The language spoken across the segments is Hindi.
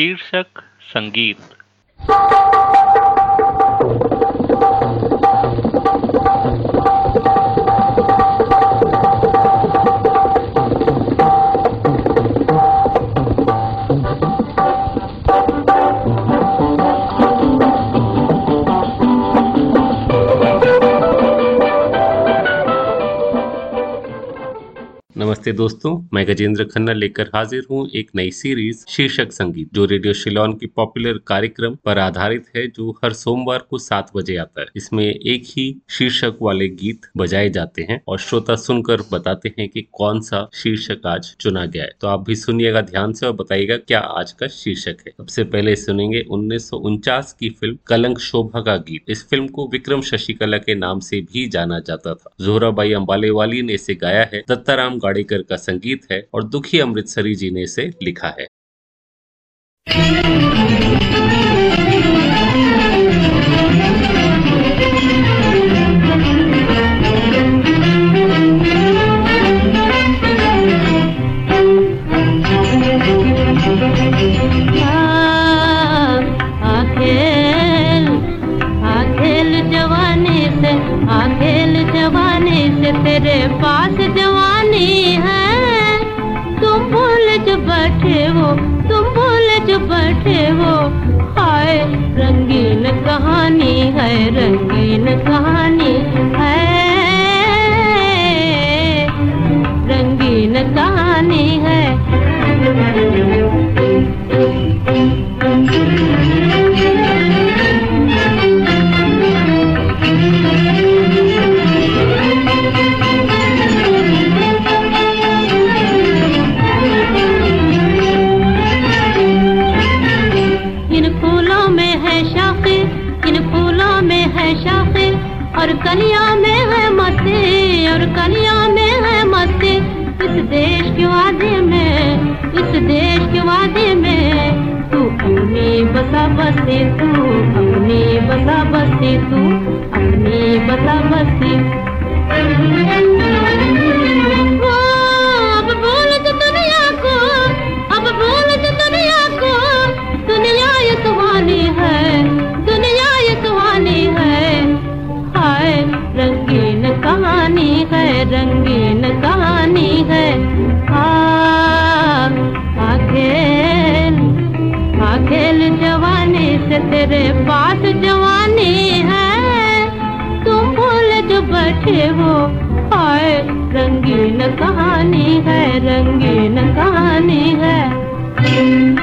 शीर्षक संगीत। नमस्ते दोस्तों, मैं गजेंद्र खन्ना लेकर हाजिर हूँ एक नई सीरीज़ शीर्षक संगीत, जो रेडियो शिलोन की पॉपुलर कार्यक्रम पर आधारित है, जो हर सोमवार को सात बजे आता है। इसमें एक ही शीर्षक वाले गीत बजाए जाते हैं और श्रोता सुनकर बताते हैं कि कौन सा शीर्षक आज चुना गया है। तो आप भी सुनिएगा ध्यान से और बताइएगा क्या आज का शीर्षक है। सबसे पहले सुनेंगे उन्नीस सौ उनचास की फ़िल्म कलंक शोभा का गीत। इस फ़िल्म को विक्रम शशिकला के नाम से भी जाना जाता था। जोहराबाई अम्बाले वाली ने इसे गाया है। दत्ताराम गाड़ी पाडेकर का संगीत है और दुखी अमृतसरी जी ने इसे लिखा है। तेरे पास जवानी है। तुम भूल जो बैठे हो कहानी है रंगीन कहानी है।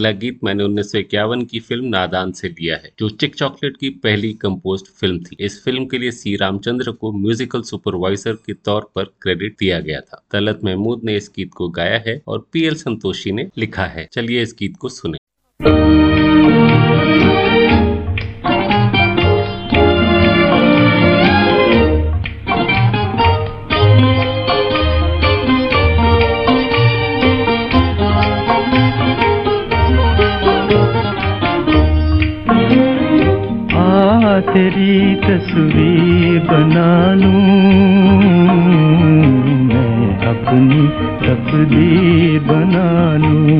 अगला गीत मैंने उन्नीस सौ इक्यावन की फ़िल्म नादान से लिया है, जो चिक चॉकलेट की पहली कंपोज फ़िल्म थी। इस फ़िल्म के लिए सी रामचंद्र को म्यूजिकल सुपरवाइजर के तौर पर क्रेडिट दिया गया था। तलत महमूद ने इस गीत को गाया है और पी एल संतोषी ने लिखा है। चलिए इस गीत को सुने। तेरी तस्वीर बना लूँ। मैं अपनी तकदीर बना लूँ।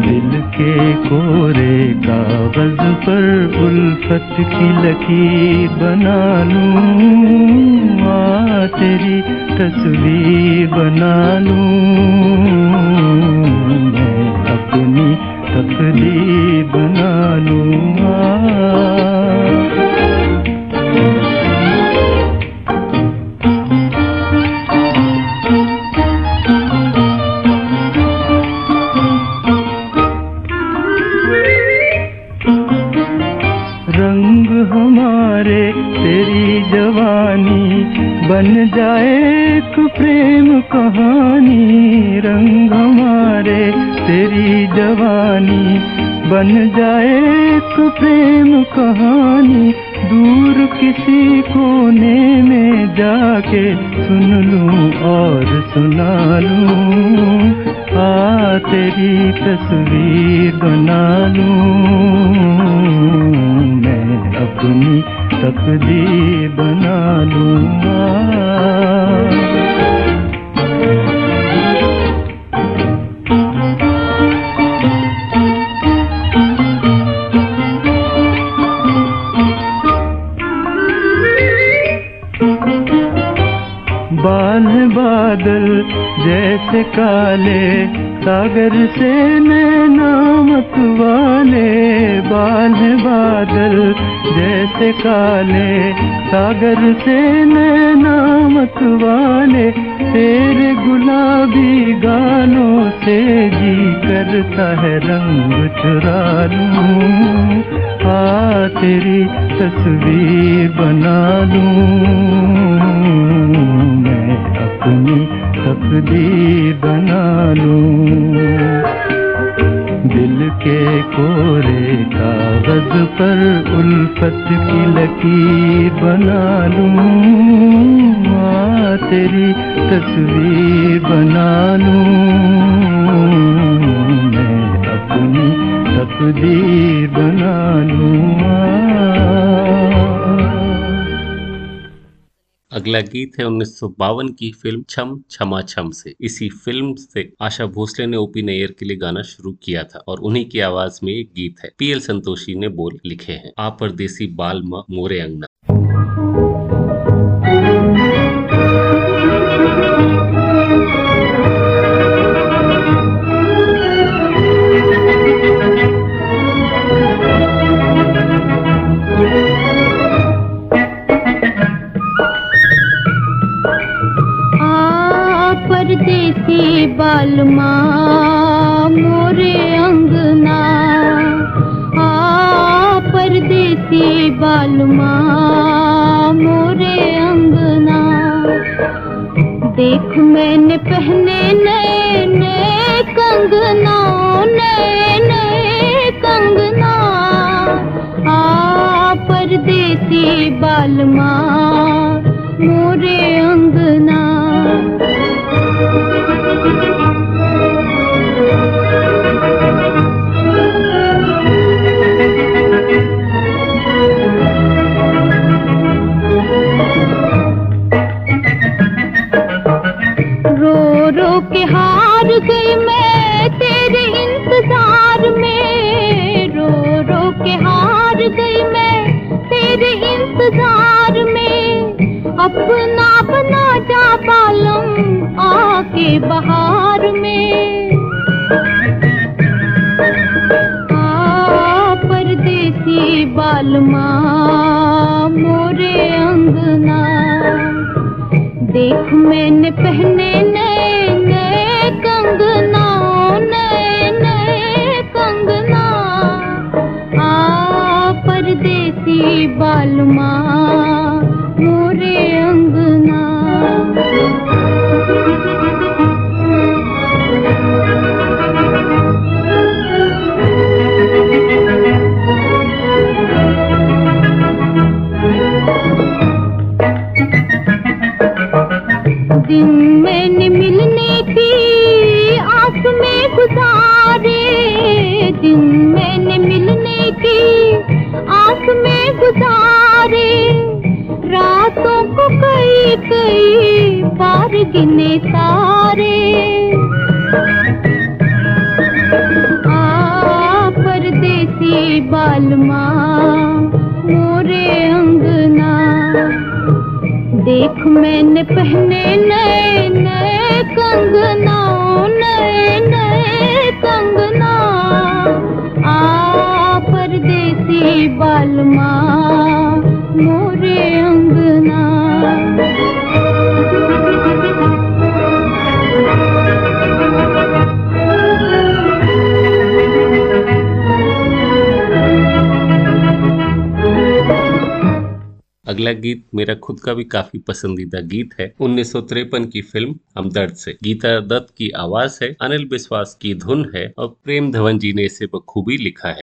दिल के कोरे कागज़ पर उल्फत की लकीर बना लूँ। आ तेरी तस्वीर बना लूँ। मैं अपनी तकदीर बना लूँ रंग हमारे तेरी जवानी बन जाए। एक प्रेम कहानी, रंग हमारे तेरी जवानी। बन जाए एक प्रेम कहानी, दूर किसी कोने में जाके सुन लूँ और सुना लूँ। आ, तेरी तस्वीर बना लूँ। मैं अपनी तकदीर बना लूँगा। बादल जैसे काले सागर से नामक वाले बाल बादल जैसे काले। सागर से नामक वाले तेरे गुलाबी गालों से जी करता है रंग चुरा लूँ आ, तेरी तस्वीर बना लूँ। मैं अपनी तकदीर बना लूँ। दिल के कोरे कागज़ पर उल्फत की लकीर बना आ तेरी तस्वीर बना अगला गीत है उन्नीस सौ बावन की फ़िल्म छम छमा छम से। इसी फ़िल्म से आशा भोसले ने ओपी नैयर के लिए गाना शुरू किया था और उन्हीं की आवाज़ में एक गीत है। पीएल संतोषी ने बोल लिखे हैं, आप परदेसी बाल मोरे अंगना। बालमा मोरे अंगना आ, परदेसी बालमा मोरे अंगना देख मैंने पहने नए नए कंगना नए नए कंगना आ, परदेसी बालमा मोरे दिन मैंने मिलने की आस में गुजारे। दिन मैंने मिलने की आस में गुजारे। रातों को कई कई बार गिने तारे। आ बालमा, मोरे अंगना। देख मैंने पहने अगला गीत मेरा खुद का भी काफ़ी पसंदीदा गीत है। उन्नीस की फ़िल्म हमदर्द से। गीता दत्त की आवाज़ है, अनिल विश्वास की धुन है और प्रेम धवन जी ने इसे बखूबी लिखा है।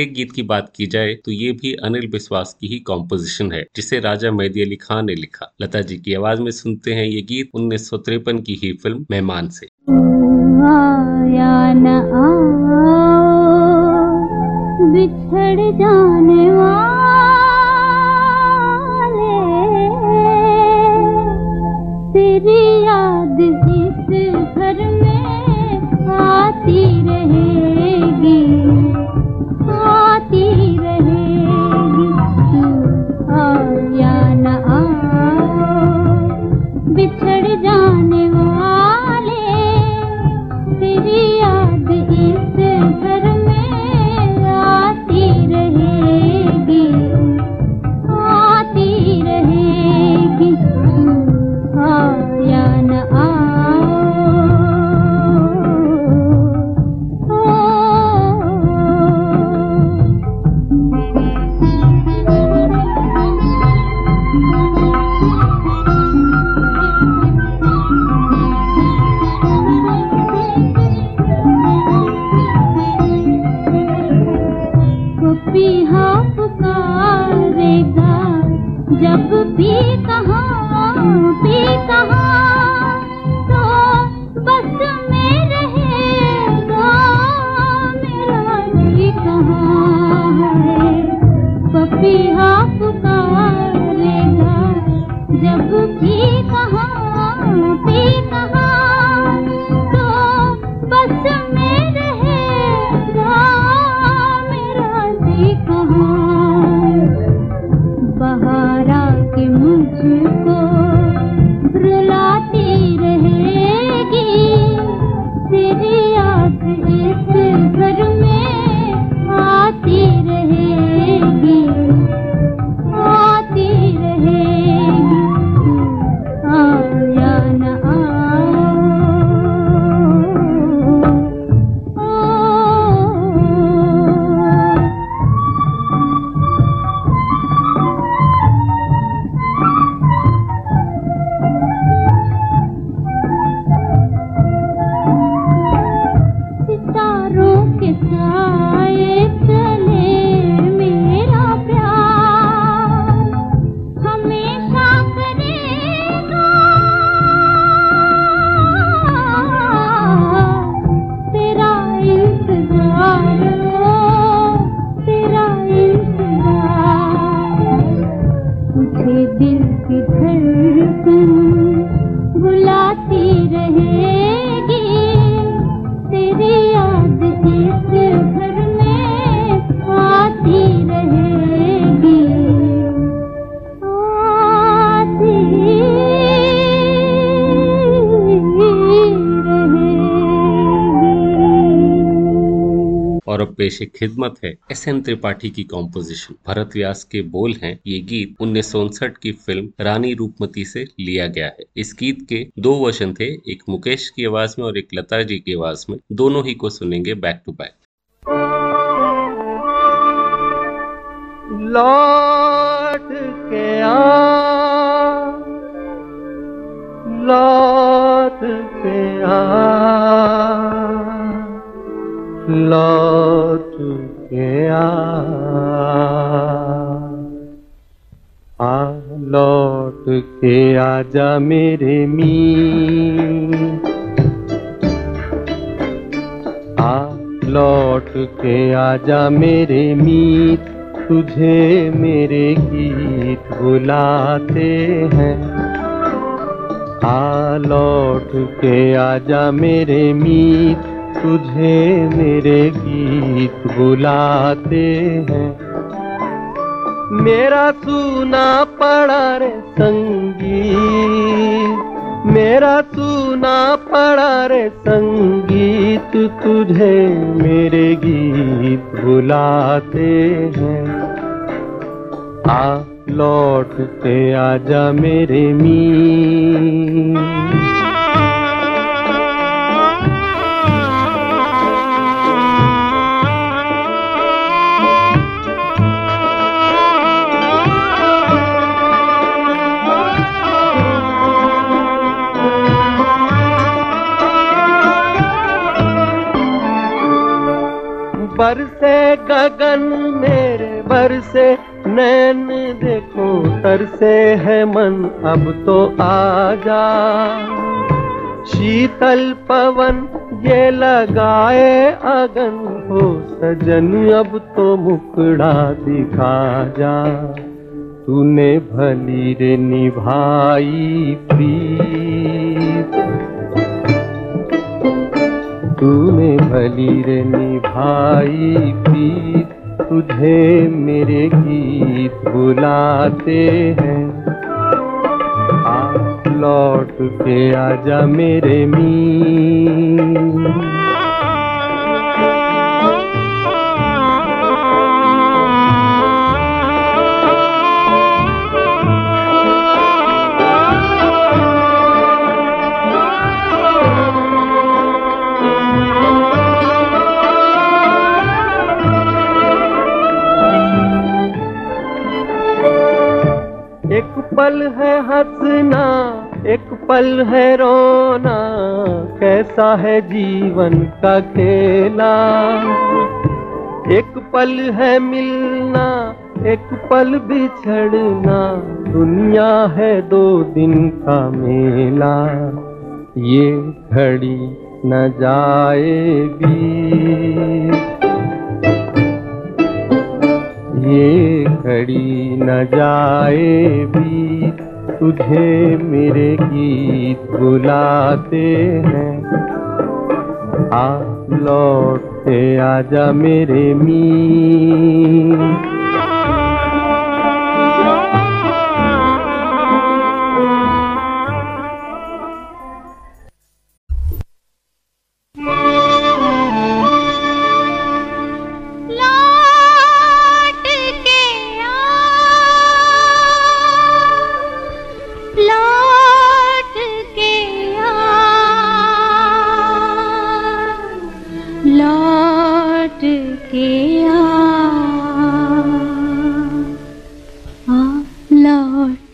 अगले गीत की बात की जाए तो ये भी अनिल विश्वास की ही कॉम्पोजिशन है, जिसे राजा मेहदी अली खान ने लिखा। लता जी की आवाज़ में सुनते हैं ये गीत उन्नीस सौ तिरपन की ही फ़िल्म, मेहमान से। बिछड़ जाने वाले। तेरी याद इस घर में की धड़कन बुलाती रहेगी और पेश खिदमत है। एस एन त्रिपाठी की कॉम्पोजिशन भरत व्यास के बोल हैं, ये गीत उन्नीस सौ उनसठ की फ़िल्म रानी रूपमती से लिया गया है। इस गीत के दो वर्जन थे, एक मुकेश की आवाज़ में और एक लता जी की आवाज़ में। दोनों ही को सुनेंगे बैक टू बैक लौट के आ, लौट के आ। लौट के आ। लौट के आजा मेरे मी आ, लौट के आजा मेरे मीत। तुझे मेरे गीत बुलाते हैं। आ, लौट के आजा मेरे मीत। तुझे मेरे गीत बुलाते हैं। मेरा सुना पड़ा रे संगीत। मेरा सुना पड़ा रे संगीत तुझे मेरे गीत बुलाते हैं। आ लौट के आजा मेरे मी बरसे गगन मेरे बरसे, नैन देखो तरसे है मन, अब तो आजा। शीतल पवन ये लगाए अगन हो, सजन अब तो मुकड़ा दिखा जा। तूने भली रे निभाई प्रीत। तूने भली रे निभाई प्रीत, तुझे मेरे गीत बुलाते हैं। लौट के आजा मेरे मी पल है हंसना, एक पल है रोना, कैसा है जीवन का खेला? एक पल है मिलना, एक पल बिछड़ना, दुनिया है दो दिन का मेला। ये घड़ी न जाएगी। जाए भी तुझे मेरे गीत बुलाते हैं। आ लौट आ आजा मेरे मी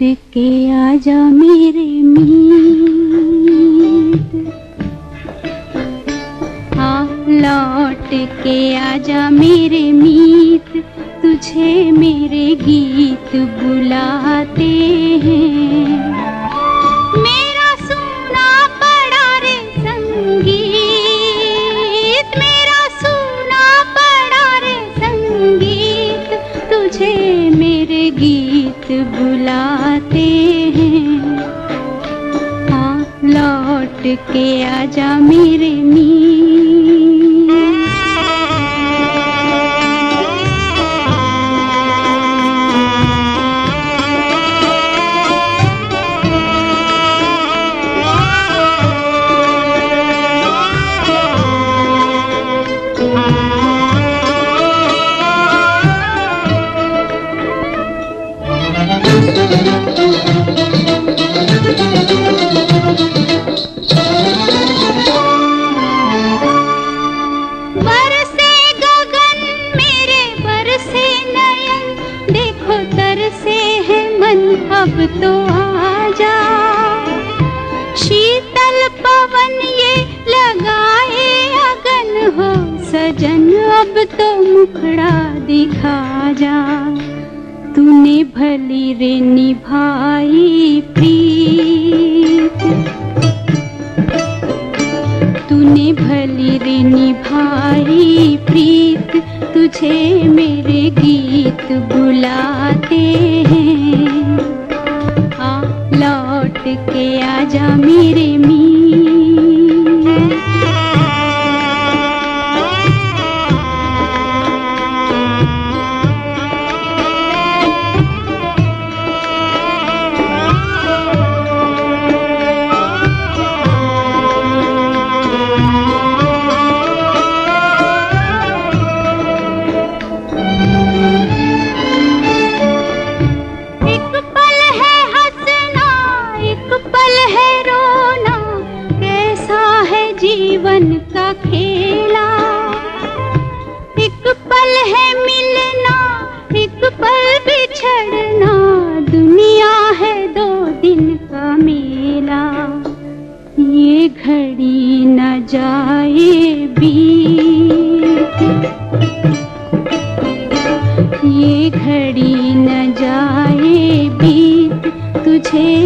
लौट के आजा मेरे मीत। आ लौट के आजा मेरे मीत। तुझे मेरे गीत बुलाते हैं। के आजा मेरे बरसे अब तो मुखड़ा दिखा जा तूने भली रे निभाई।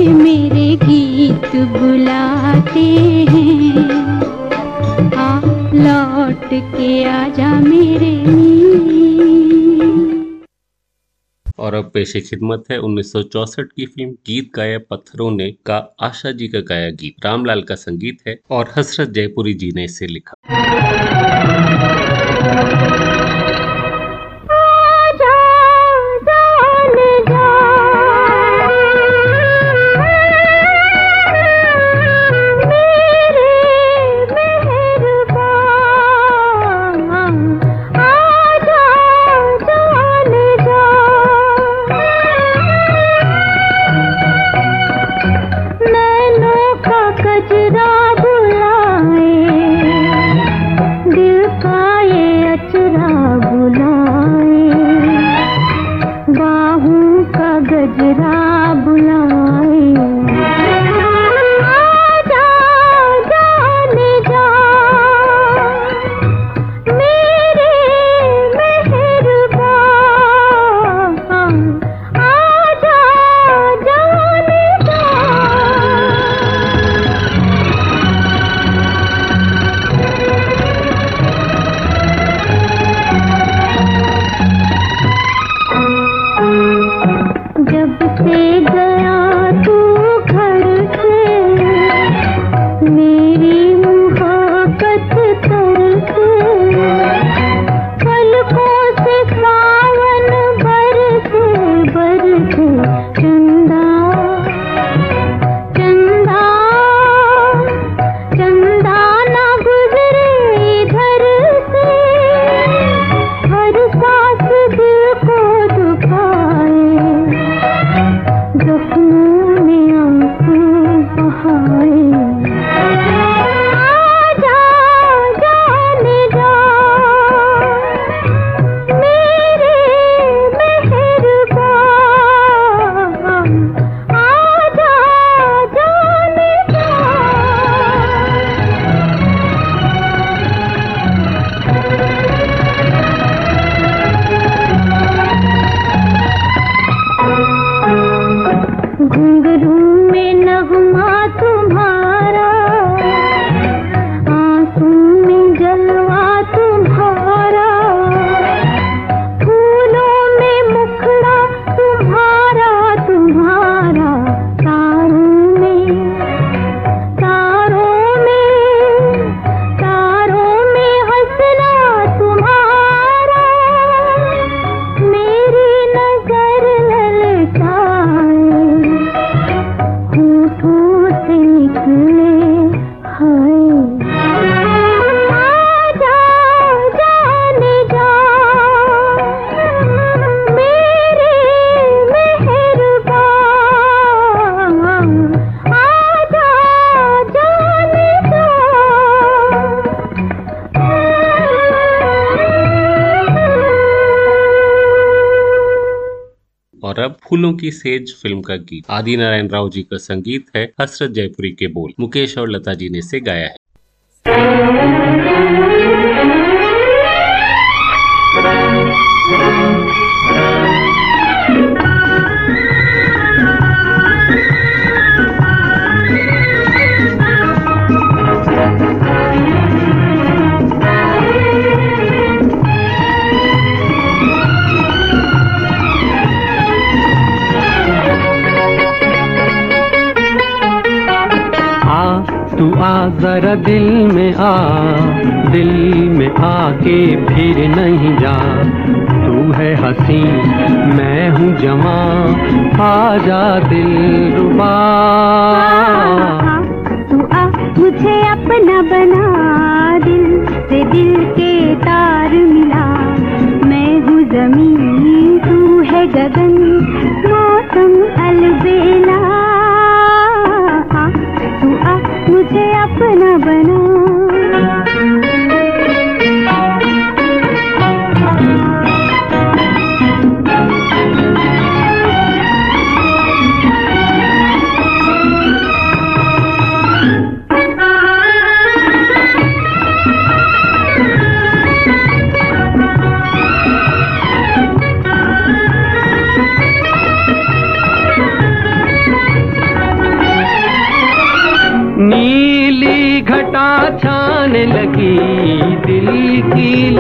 मेरे गीत बुलाते हैं। आ, लौट के आजा मेरे और अब पेशे खिदमत है 1964 की फ़िल्म गीत गाया पत्थरों ने का आशा जी का गाया गीत। रामलाल का संगीत है और हसरत जयपुरी जी ने इसे लिखा। फूलों की सेज फ़िल्म का गीत। आदि नारायण राव जी का संगीत है हसरत जयपुरी के बोल। मुकेश और लता जी ने इसे गाया है। जरा दिल में आ, दिल में आके फिर नहीं जा। तू है हसी, मैं हूँ जमा आ जा दिल रुबा। तू आ, मुझे अपना बना दिल, से दिल के तार मिला। मैं हूँ ज़मीन, तू है गगन, मौसम अलबेला।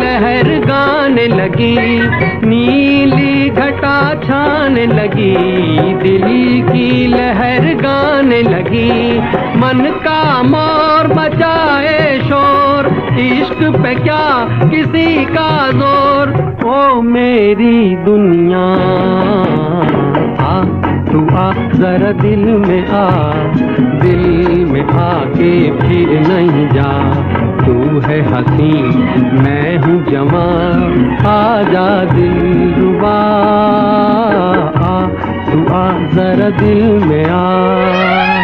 लहर गाने लगी, नीली घटा छाने लगी, दिल की लहर गाने लगी। मन का मोर मचाए शोर, इश्क पे क्या किसी का ज़ोर? ओ मेरी दुनिया, आ, तू आ, जरा दिल में आ, दिल में आके फिर नहीं जा। तू है हसी मैं हूँ जमा जा दिल रुबा। आ तू आ जरा दिल में आ।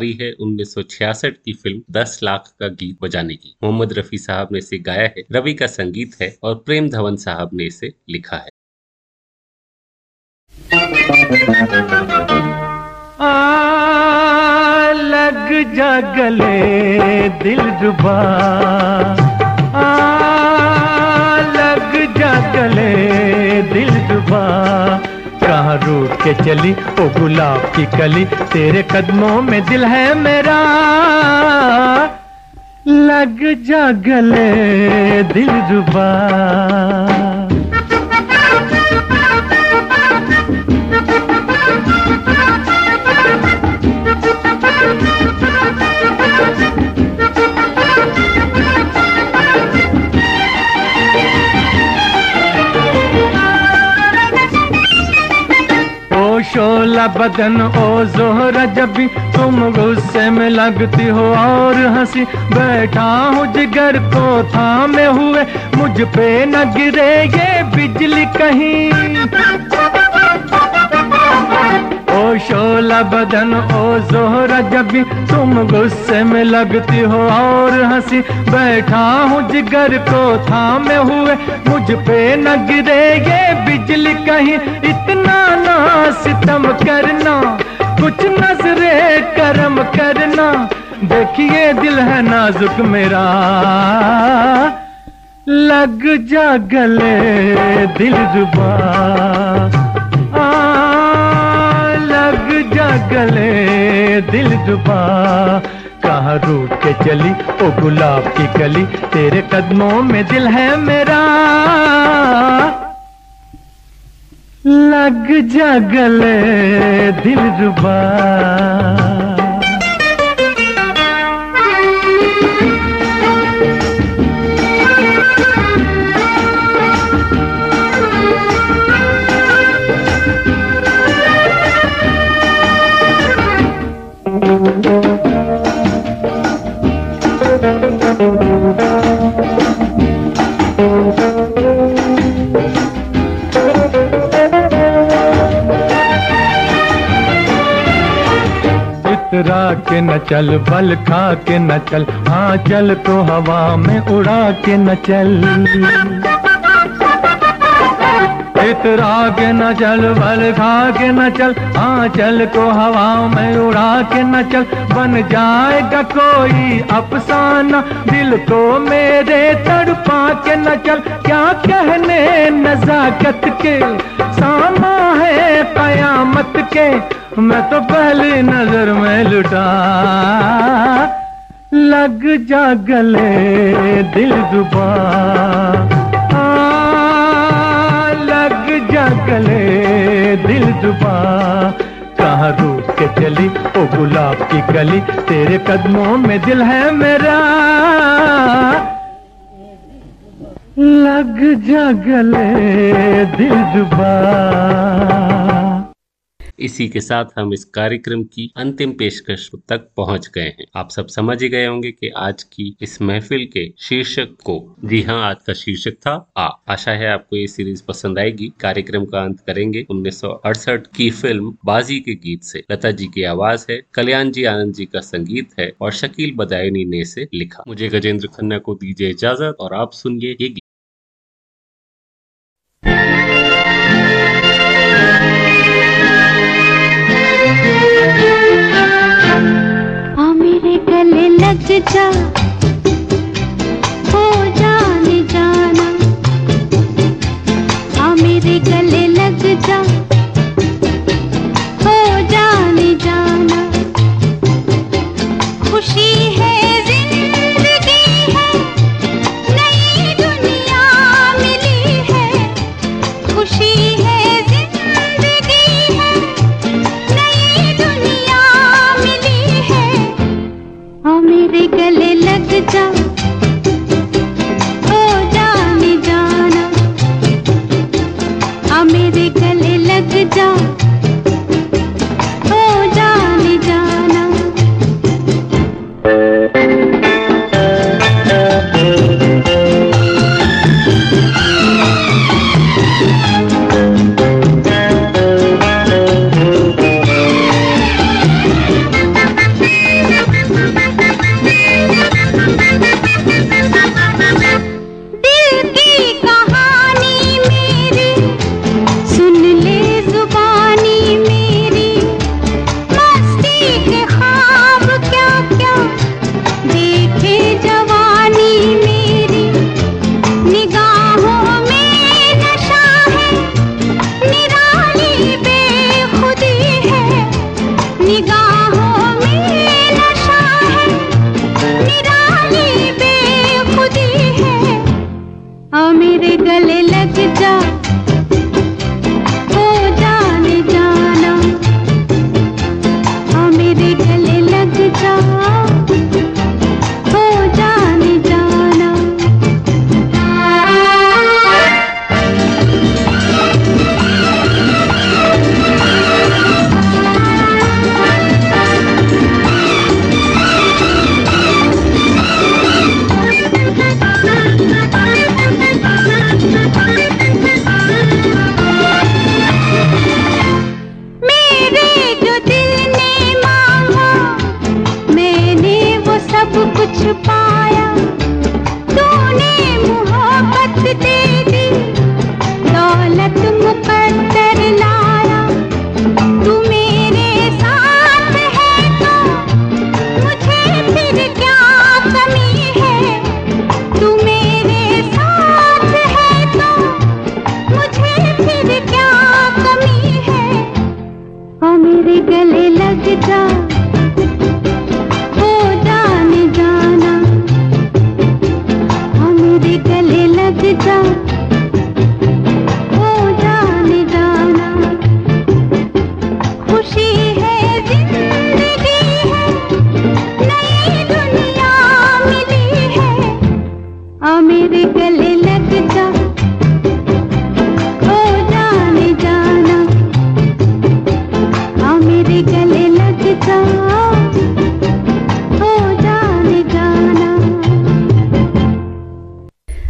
बारी है 1966 की फ़िल्म 10 लाख का गीत बजाने की। मोहम्मद रफी साहब ने इसे गाया है, रवि का संगीत है और प्रेम धवन साहब ने इसे लिखा है। लग जा गले दिल रुबा आ, लग जा गले दिल रुबा कहाँ रूठ के चली, ओ गुलाब की कली, तेरे कदमों में दिल है मेरा। लग जा गले दिल रुबा। शोला बदन ओ जोहरा, जब भी तुम गुस्से में लगती हो और हँसी, बैठा हूँ जिगर को थामे हुए, मुझ पे न गिरे ये बिजली कहीं। शोला बदन ओ जोहरा, जब भी तुम गुस्से में लगती हो और हँसी, बैठा हूँ जिगर को थामे हुए, मुझ पे न गिरे ये बिजली कहीं, इतना ना सितम करना, कुछ नजरे करम करना, देखिए दिल है नाजुक मेरा। लग जा गले दिल रुबा। गले दिल जुबा। कहा रूट के चली ओ गुलाब की गली? तेरे कदमों में दिल है मेरा। लग जा गले दिल रुबा इतरा के न चल, बल खा के न चल हाँ चल तो हवा में उड़ा के न चल। इतरा के न चल, बल खा के न चल हाँ चल को हवा में उड़ा के न चल। बन जाएगा कोई अफसाना, दिल को मेरे तड़पा के न चल। क्या कहने नजाकत के सामा है कयामत के मैं तो पहली नज़र में लुटा। लग जा गले दिल दुबा। लग जा गले दिल दुबा। कहाँ रूठ के चली ओ गुलाब की कली तेरे कदमों में दिल है मेरा। लग जा गले दिल दुबा। इसी के साथ हम इस कार्यक्रम की अंतिम पेशकश तक पहुँच गए हैं। आप सब समझ ही गए होंगे कि आज की इस महफिल के शीर्षक को। जी हाँ आज का शीर्षक था आ। आशा है आपको ये सीरीज़ पसंद आएगी। कार्यक्रम का अंत करेंगे उन्नीस सौ अड़सठ की फ़िल्म बाजी के गीत से। लता जी की आवाज़ है, कल्याण जी आनंद जी का संगीत है और शकील बदायनी ने से लिखा। मुझे गजेंद्र खन्ना को दीजिए इजाज़त और आप सुनिए ये गले लग जा